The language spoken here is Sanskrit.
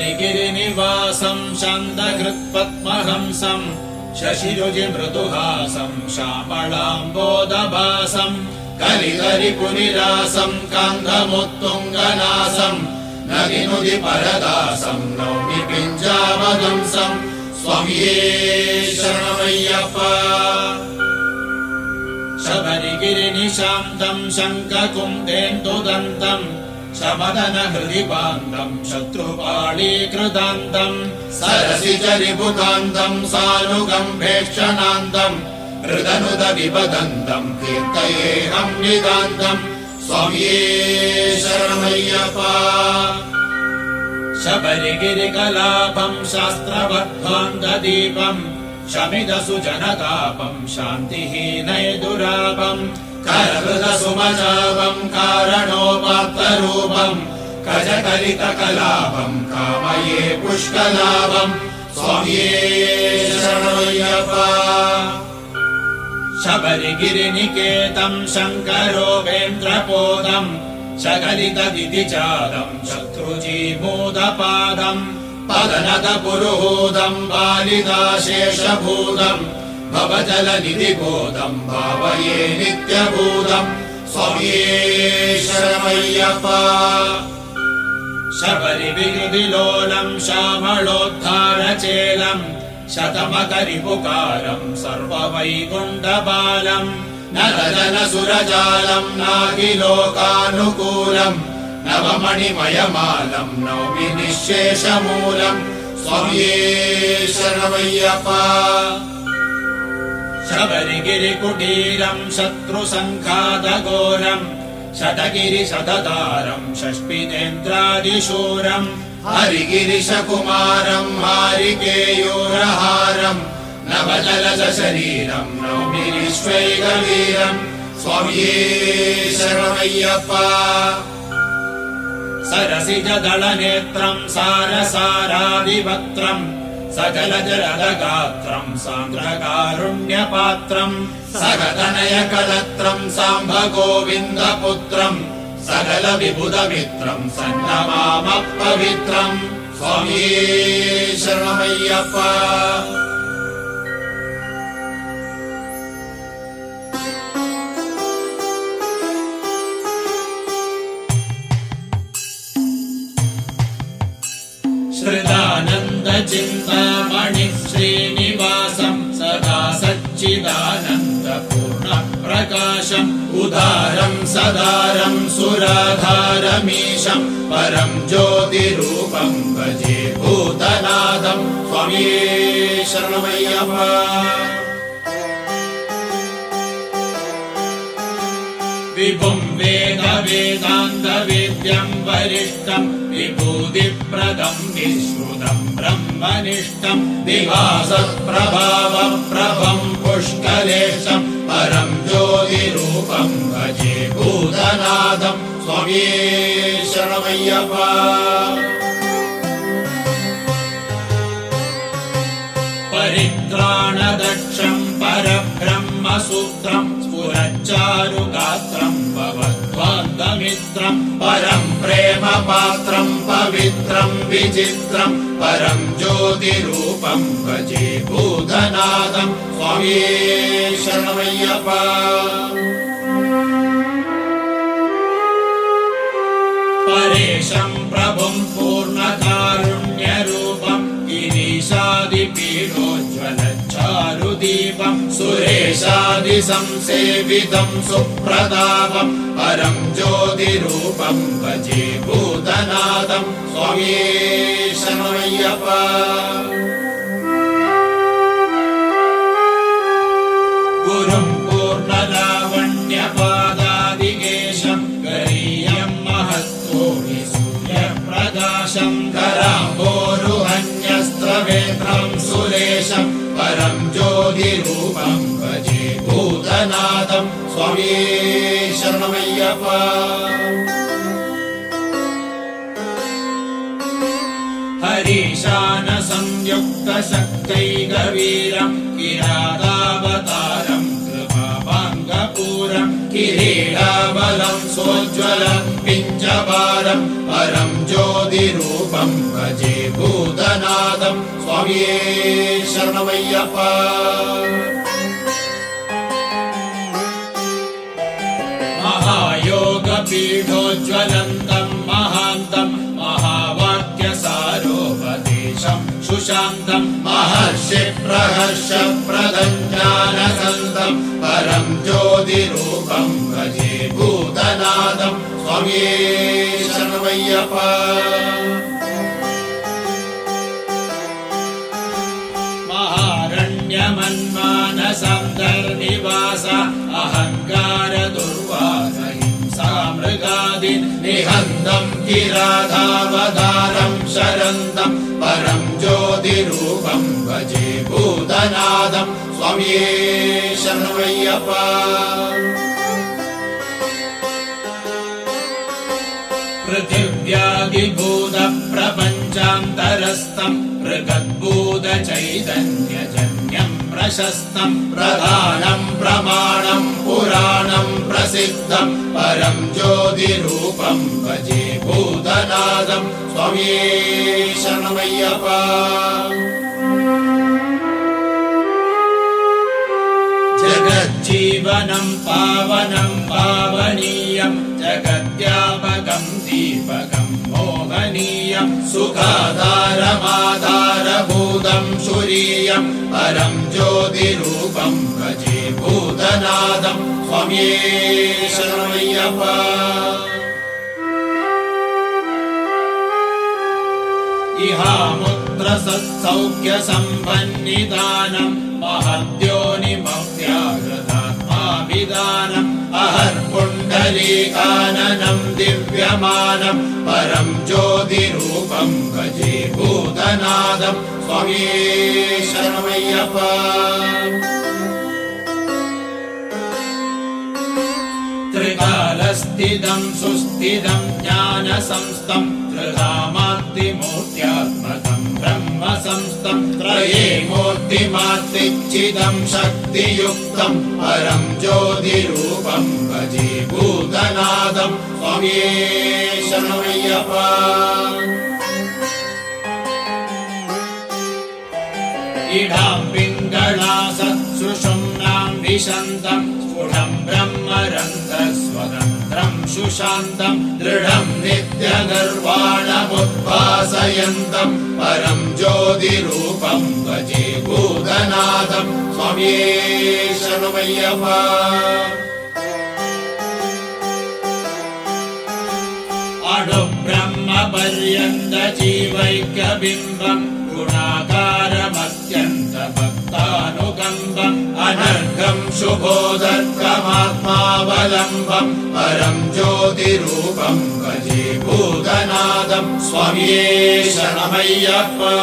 शबरिगिरिनिवासम् शान्तकृत्पद्महंसम् शशिरुजि मृदुहासम् श्यामलाम्बोदभासम् कलिकरिपुनिरासम् कान्धमुत्तुङ्गनासम् नगिनुदि परदासम् नौमि स्वम्ये शरणमय्यप्प। शबरिगिरिनिशान्तम् शङ्कुन्देन्दुदन्तम् शमदन हृदि पान्तम् शत्रुपाणीकृतान्तम् सरसि चरिभुकान्तम् सानुगम्भेक्षणान्तम् हृदनुद विपदन्तम् कीर्तयेऽहम् निदान्तम् स्वाम्ये शरणमय्यपा। शबरिगिरिकलापम् शास्त्रवद्ध्वान्तदीपम् शमिदसु जनतापम् शान्तिहीनय दुरापम् करहृदसुमजापम् कारणोपात्तरूपम् कजकलितकलापम् कामये पुष्कलापम् स्वाम्ये शरणमय्यपा शबरिगिरिनिकेतम् शङ्करोपेन्द्रपोदम् शकलितदिति चादम् शत्रुजीमूदपादम् पदनद पुरुहूदम् बालिदाशेषभूतम् भवजलनिधिबोधम् भावये नित्यभूतम् शरणमय्यपा शबरिविकृतिलोलम् श्यामलोद्धारचेलम् शतमकरिपुकारम् सर्ववैकुण्ठबालम् नरजनसुरजालम् नागिलोकानुकूलम् नवमणिमयमालम् नौमि निःशेषमूलम् शरणमय्यपा शबरिगिरिकुटीरम् शत्रुसङ्घातघोरम् शतगिरिशततारम् षष्टितेन्द्रादिशूरम् हरिगिरिशकुमारम् हारिकेयोरहारम् नवजलशरीरम् नौमि विश्वैकवीरम् स्वाम्ये शरणमय्यप्पा। सरसिजदलनेत्रम् सारसारादिवक्त्रम् सकलजलदगात्रम् सान्द्रकारुण्यपात्रम् सकतनयकलत्रम् साम्ब गोविन्दपुत्रम् सकल विबुधमित्रम् सन्नमामपवित्रम् स्वाम्ये शरणमय्यप्पा श्रिदानन्दचिन्तामणि श्रीनिवासम् सदा सच्चिदानन्दपूर्णप्रकाशम् उदारम् सदारम् सुराधारमीशम् परम् ज्योतिरूपम् भजे भूतनादम् विभुम् वेद वेदान्तवेद्यम् वरिष्ठम् विभूतिप्रदम् विश्रुतम् ब्रह्मनिष्ठम् दिवासप्रभावम् प्रभम् पुष्कलेशम् परम् ज्योतिरूपम् भजे स्वाम्ये शरणमय्यपा परित्राणदक्षम् परब्रह्मसूत्रम् स्फुरच्चारुगात्रम् भवद्वान्तमित्रम् परम् प्रेमपात्रम् पवित्रम् विचित्रम् परम् ज्योतिरूपम् भजे भूतनादम् स्वाम्ये शरणमय्यपा। परेशम् प्रभुम् पूर्णकारुण्यरूपम् सुरेशादिसंसेवितम् सुप्रतापम् परम् ज्योतिरूपम् भजे भूतनादम् स्वाम्ये शरणमय्यपा शरणमय्यपा हरीशान संयुक्त शक्तैकवीरम् किरातावतारम् कृपापाङ्गपूरम् किरीटाबलम् सोज्ज्वलम् पिञ्चपारम् परम् ज्योतिरूपम् भजे भूतनादम् स्वामिये शरणमय्यप्पा महायोगपीठोज्ज्वलन्तम् महान्तम् महावाक्यसारोपदेशम् सुशान्तम् महर्षि प्रहर्ष प्रदञ्जानसन्तम् परम् ज्योतिरूपम् भजे भूतनादम् महारण्यमन्मानसन्तर्निवास अहङ्कार मृगादि निहन्तम् किराधावधारम् शरन्तम् परम् ज्योतिरूपम् भजे भूतनादम् स्वामिये शरणमय्यप्पा पृथिव्यादिभूतप्रपञ्चान्तरस्तम् पृगद्भूत चैतन्यजन्यम् प्रशस्तम् प्रधानम् प्रमाणम् पुराणम् प्रसिद्धम् परम् ज्योतिरूपम् भजे भूतनादम् स्वामिये शरणमय्यप्पा जगज्जीवनम् पावनम् पावनीयम् दीपकम् मोहनीयम् सुखाधारमाधारभूतम् सुरीयम् परम् ज्योतिरूपम् भजे भूतनादम् शरणमय्यप्पा इहामुत्र सत्सौख्य सम्पन्निदानम् महद्योनिमव्याहृतात्माभिदानम् अहर्पुण्डलीकाननम् दिव्यमानम् परम् ज्योतिरूपम् भजे भूतनादम् स्वामिये शरणमय्यप्पा त्रिकालस्थितम् सुस्थितम् ज्ञानसंस्थम् त्रिधामात्रिमूर्त्यात्मकम् ब्रह्म संस्थम् त्रये मूर्तिमात्रिच्छिदम् शक्तियुक्तम् परम् ज्योतिरूपम् भजे भूतनादम् स्वामिये शरणमय्यप्पा इडाम् पिङ्गळासत्सुषुम्नाम् विशन्तम् स्फुटम् ब्रह्मरन्ध्रस्वतन्त्रम् सुशान्तम् दृढम् नित्यगर्वाणमुद्भासयन्तम् परम् ज्योतिरूपम् पर्यन्त जीवैक्यबिम्बम् गुणाकारमत्यन्त भक्तानुकम्बम् अनर्घम् शुभोदर्गमात्मावलम्बम् परम् ज्योतिरूपम् भजे भूतनादम् स्वामिये शरणमय्यप्पा